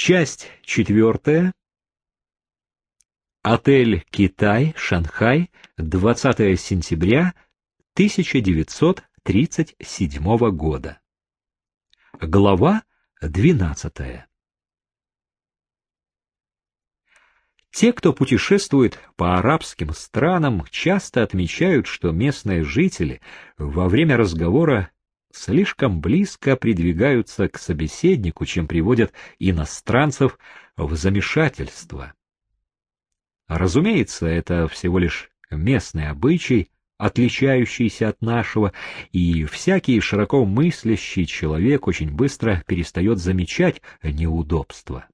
Часть четвертая. Отель «Китай», Шанхай, 20 сентября 1937 года. Глава 12. Те, кто путешествует по арабским странам, часто отмечают, что местные жители во время разговора слишком близко придвигаются к собеседнику, чем приводят иностранцев в замешательство. Разумеется, это всего лишь местный обычай, отличающийся от нашего, и всякий широко мыслящий человек очень быстро перестает замечать неудобства.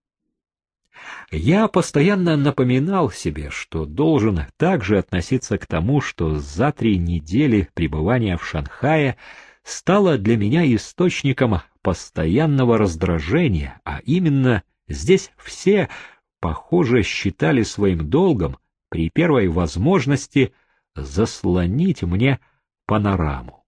Я постоянно напоминал себе, что должен также относиться к тому, что за три недели пребывания в Шанхае стало для меня источником постоянного раздражения, а именно здесь все, похоже, считали своим долгом при первой возможности заслонить мне панораму.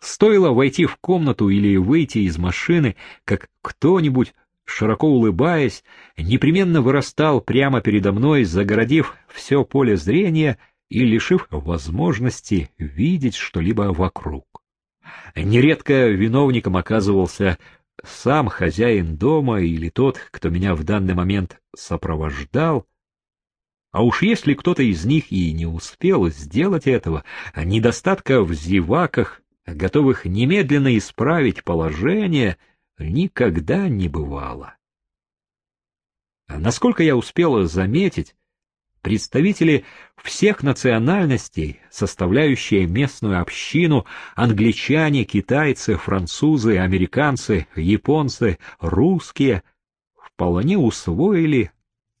Стоило войти в комнату или выйти из машины, как кто-нибудь, широко улыбаясь, непременно вырастал прямо передо мной, загородив все поле зрения и лишив возможности видеть что-либо вокруг. Нередко виновником оказывался сам хозяин дома или тот, кто меня в данный момент сопровождал. А уж если кто-то из них и не успел сделать этого, недостатка в зеваках, готовых немедленно исправить положение, никогда не бывало. Насколько я успел заметить, представители всех национальностей, составляющие местную общину, англичане, китайцы, французы, американцы, японцы, русские, вполне усвоили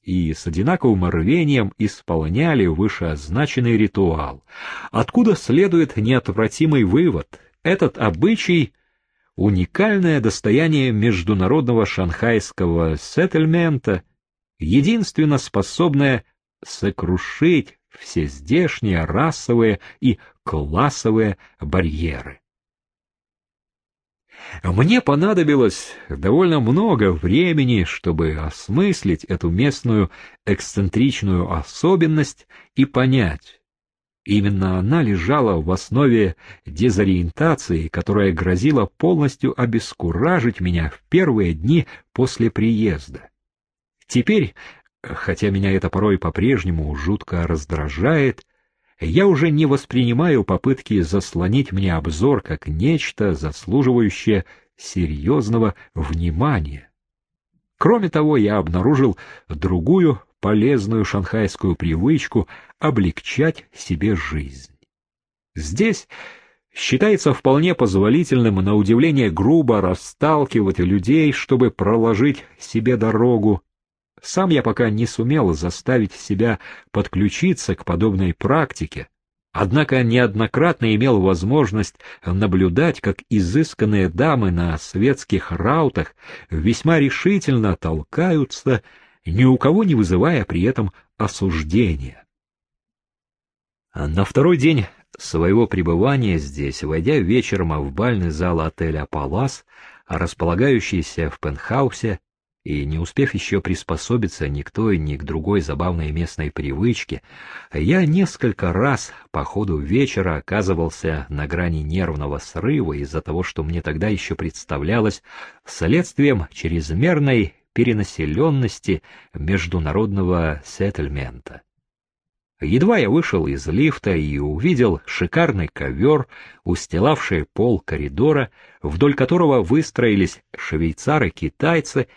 и с одинаковым рвением исполняли вышеозначенный ритуал, откуда следует неотвратимый вывод. Этот обычай — уникальное достояние международного шанхайского сеттельмента, единственно способное сокрушить все здешние расовые и классовые барьеры. Мне понадобилось довольно много времени, чтобы осмыслить эту местную эксцентричную особенность и понять. Именно она лежала в основе дезориентации, которая грозила полностью обескуражить меня в первые дни после приезда. Теперь хотя меня это порой по-прежнему жутко раздражает, я уже не воспринимаю попытки заслонить мне обзор как нечто, заслуживающее серьезного внимания. Кроме того, я обнаружил другую полезную шанхайскую привычку облегчать себе жизнь. Здесь считается вполне позволительным на удивление грубо расталкивать людей, чтобы проложить себе дорогу, сам я пока не сумел заставить себя подключиться к подобной практике, однако неоднократно имел возможность наблюдать, как изысканные дамы на светских раутах весьма решительно толкаются, ни у кого не вызывая при этом осуждения. На второй день своего пребывания здесь, войдя вечером в бальный зал отеля «Палас», располагающийся в пентхаусе, и не успев еще приспособиться ни к той, ни к другой забавной местной привычке, я несколько раз по ходу вечера оказывался на грани нервного срыва из-за того, что мне тогда еще представлялось следствием чрезмерной перенаселенности международного сеттельмента. Едва я вышел из лифта и увидел шикарный ковер, устилавший пол коридора, вдоль которого выстроились швейцары-китайцы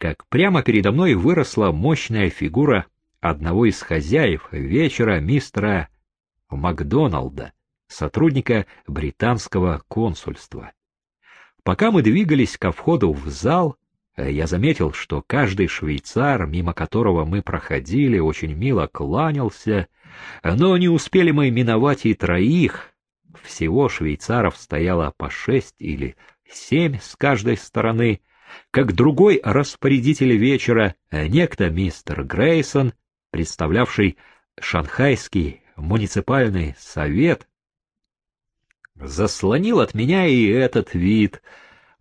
как прямо передо мной выросла мощная фигура одного из хозяев вечера мистера Макдоналда, сотрудника британского консульства. Пока мы двигались ко входу в зал, я заметил, что каждый швейцар, мимо которого мы проходили, очень мило кланялся, но не успели мы миновать и троих. Всего швейцаров стояло по шесть или семь с каждой стороны, как другой распорядитель вечера, некто мистер Грейсон, представлявший Шанхайский муниципальный совет, заслонил от меня и этот вид,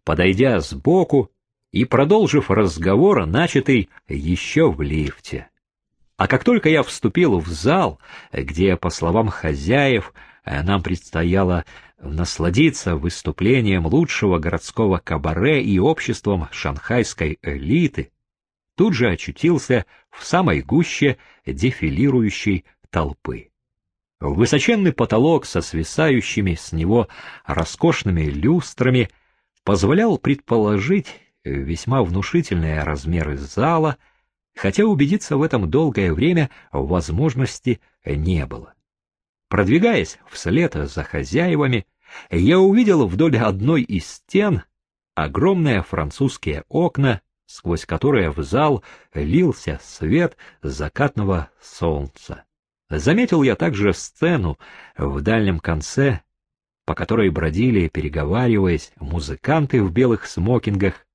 подойдя сбоку, и продолжив разговор, начатый еще в лифте. А как только я вступил в зал, где, по словам хозяев, нам предстояло насладиться выступлением лучшего городского кабаре и обществом шанхайской элиты, тут же очутился в самой гуще дефилирующей толпы. Высоченный потолок со свисающими с него роскошными люстрами позволял предположить весьма внушительные размеры зала, хотя убедиться в этом долгое время возможности не было. Продвигаясь вслед за хозяевами, я увидел вдоль одной из стен огромные французские окна, сквозь которые в зал лился свет закатного солнца. Заметил я также сцену в дальнем конце, по которой бродили, переговариваясь, музыканты в белых смокингах.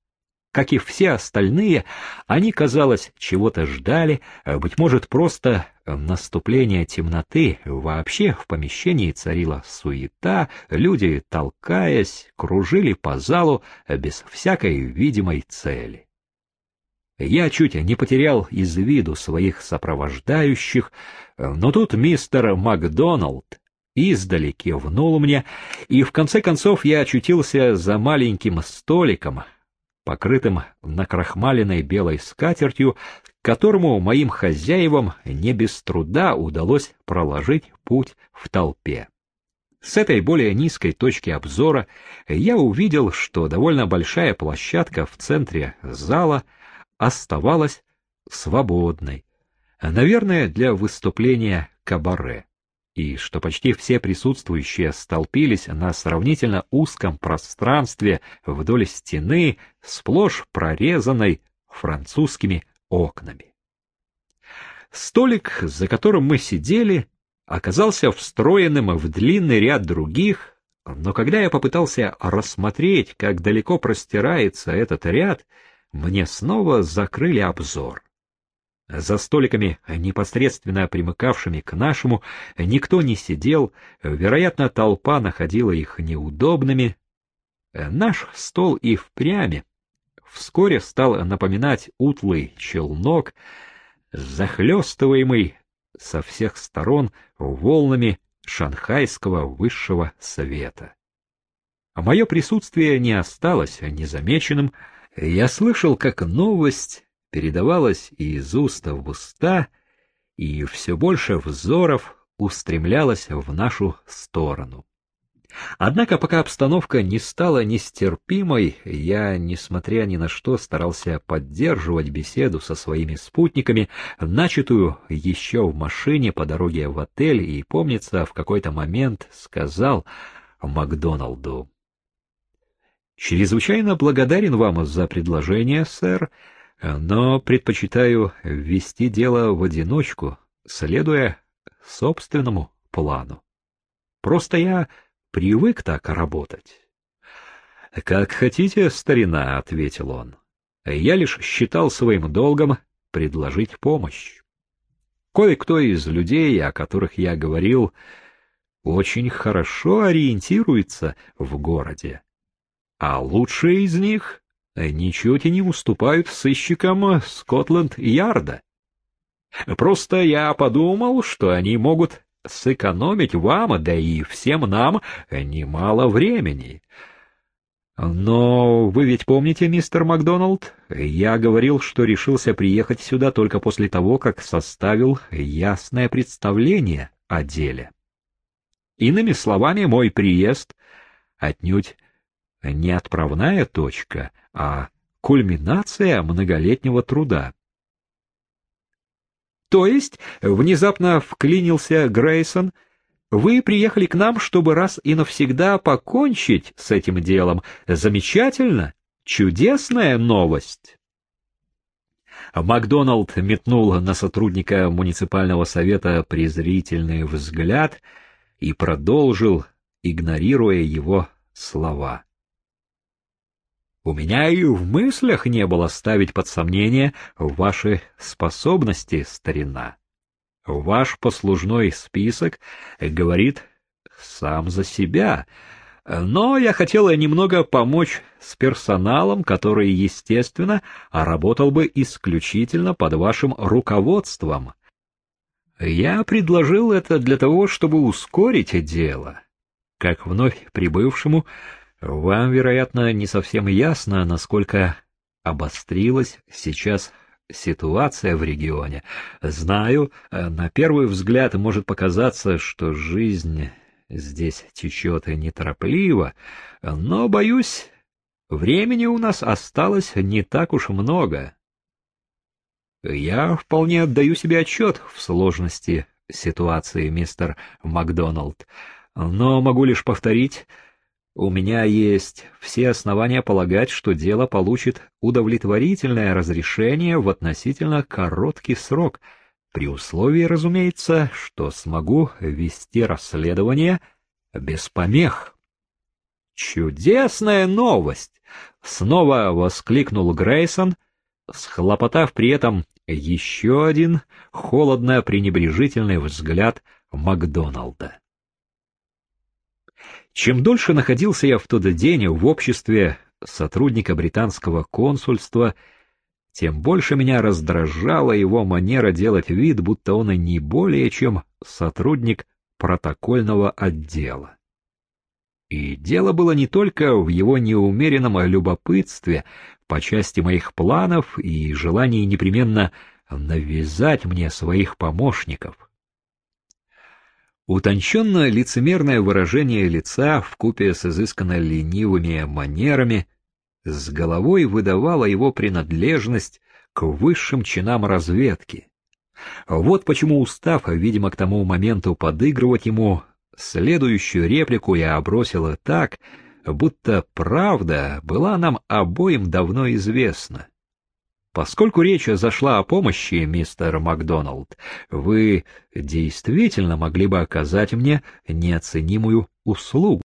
Как и все остальные, они, казалось, чего-то ждали, быть может, просто наступление темноты. Вообще в помещении царила суета, люди, толкаясь, кружили по залу без всякой видимой цели. Я чуть не потерял из виду своих сопровождающих, но тут мистер Макдоналд издали кивнул мне, и в конце концов я очутился за маленьким столиком, покрытым накрахмаленной белой скатертью, которому моим хозяевам не без труда удалось проложить путь в толпе. С этой более низкой точки обзора я увидел, что довольно большая площадка в центре зала — оставалась свободной, наверное, для выступления кабаре, и что почти все присутствующие столпились на сравнительно узком пространстве вдоль стены, сплошь прорезанной французскими окнами. Столик, за которым мы сидели, оказался встроенным в длинный ряд других, но когда я попытался рассмотреть, как далеко простирается этот ряд, мне снова закрыли обзор. За столиками, непосредственно примыкавшими к нашему, никто не сидел, вероятно, толпа находила их неудобными. Наш стол и впрямь вскоре стал напоминать утлый челнок, захлестываемый со всех сторон волнами шанхайского высшего совета. Мое присутствие не осталось незамеченным, я слышал, как новость передавалась из уст в уста, и все больше взоров устремлялось в нашу сторону. Однако, пока обстановка не стала нестерпимой, я, несмотря ни на что, старался поддерживать беседу со своими спутниками, начатую еще в машине по дороге в отель, и, помнится, в какой-то момент сказал Макдоналду, Чрезвычайно благодарен вам за предложение, сэр, но предпочитаю вести дело в одиночку, следуя собственному плану. Просто я привык так работать. — Как хотите, старина, — ответил он. Я лишь считал своим долгом предложить помощь. Кое-кто из людей, о которых я говорил, очень хорошо ориентируется в городе а лучшие из них ничуть и не уступают сыщикам Скотланд-Ярда. Просто я подумал, что они могут сэкономить вам, да и всем нам, немало времени. Но вы ведь помните, мистер Макдоналд, я говорил, что решился приехать сюда только после того, как составил ясное представление о деле. Иными словами, мой приезд отнюдь не отправная точка, а кульминация многолетнего труда. То есть, внезапно вклинился Грейсон, вы приехали к нам, чтобы раз и навсегда покончить с этим делом. Замечательно, чудесная новость. Макдоналд метнул на сотрудника муниципального совета презрительный взгляд и продолжил, игнорируя его слова. У меня и в мыслях не было ставить под сомнение ваши способности, старина. Ваш послужной список говорит сам за себя, но я хотела немного помочь с персоналом, который, естественно, работал бы исключительно под вашим руководством. Я предложил это для того, чтобы ускорить дело. Как вновь прибывшему, вам, вероятно, не совсем ясно, насколько обострилась сейчас ситуация в регионе. Знаю, на первый взгляд может показаться, что жизнь здесь течет неторопливо, но, боюсь, времени у нас осталось не так уж много. Я вполне отдаю себе отчет в сложности ситуации, мистер Макдоналд, но могу лишь повторить, у меня есть все основания полагать, что дело получит удовлетворительное разрешение в относительно короткий срок, при условии, разумеется, что смогу вести расследование без помех. «Чудесная новость!» — снова воскликнул Грейсон, схлопотав при этом еще один холодно-пренебрежительный взгляд Макдоналда. Чем дольше находился я в тот день в обществе сотрудника британского консульства, тем больше меня раздражала его манера делать вид, будто он и не более чем сотрудник протокольного отдела. И дело было не только в его неумеренном любопытстве по части моих планов и желании непременно навязать мне своих помощников. Утонченно лицемерное выражение лица в купе с изысканно ленивыми манерами с головой выдавало его принадлежность к высшим чинам разведки. Вот почему, устав, видимо, к тому моменту подыгрывать ему, следующую реплику я обросила так, будто правда была нам обоим давно известна. Поскольку речь зашла о помощи, мистер Макдоналд, вы действительно могли бы оказать мне неоценимую услугу.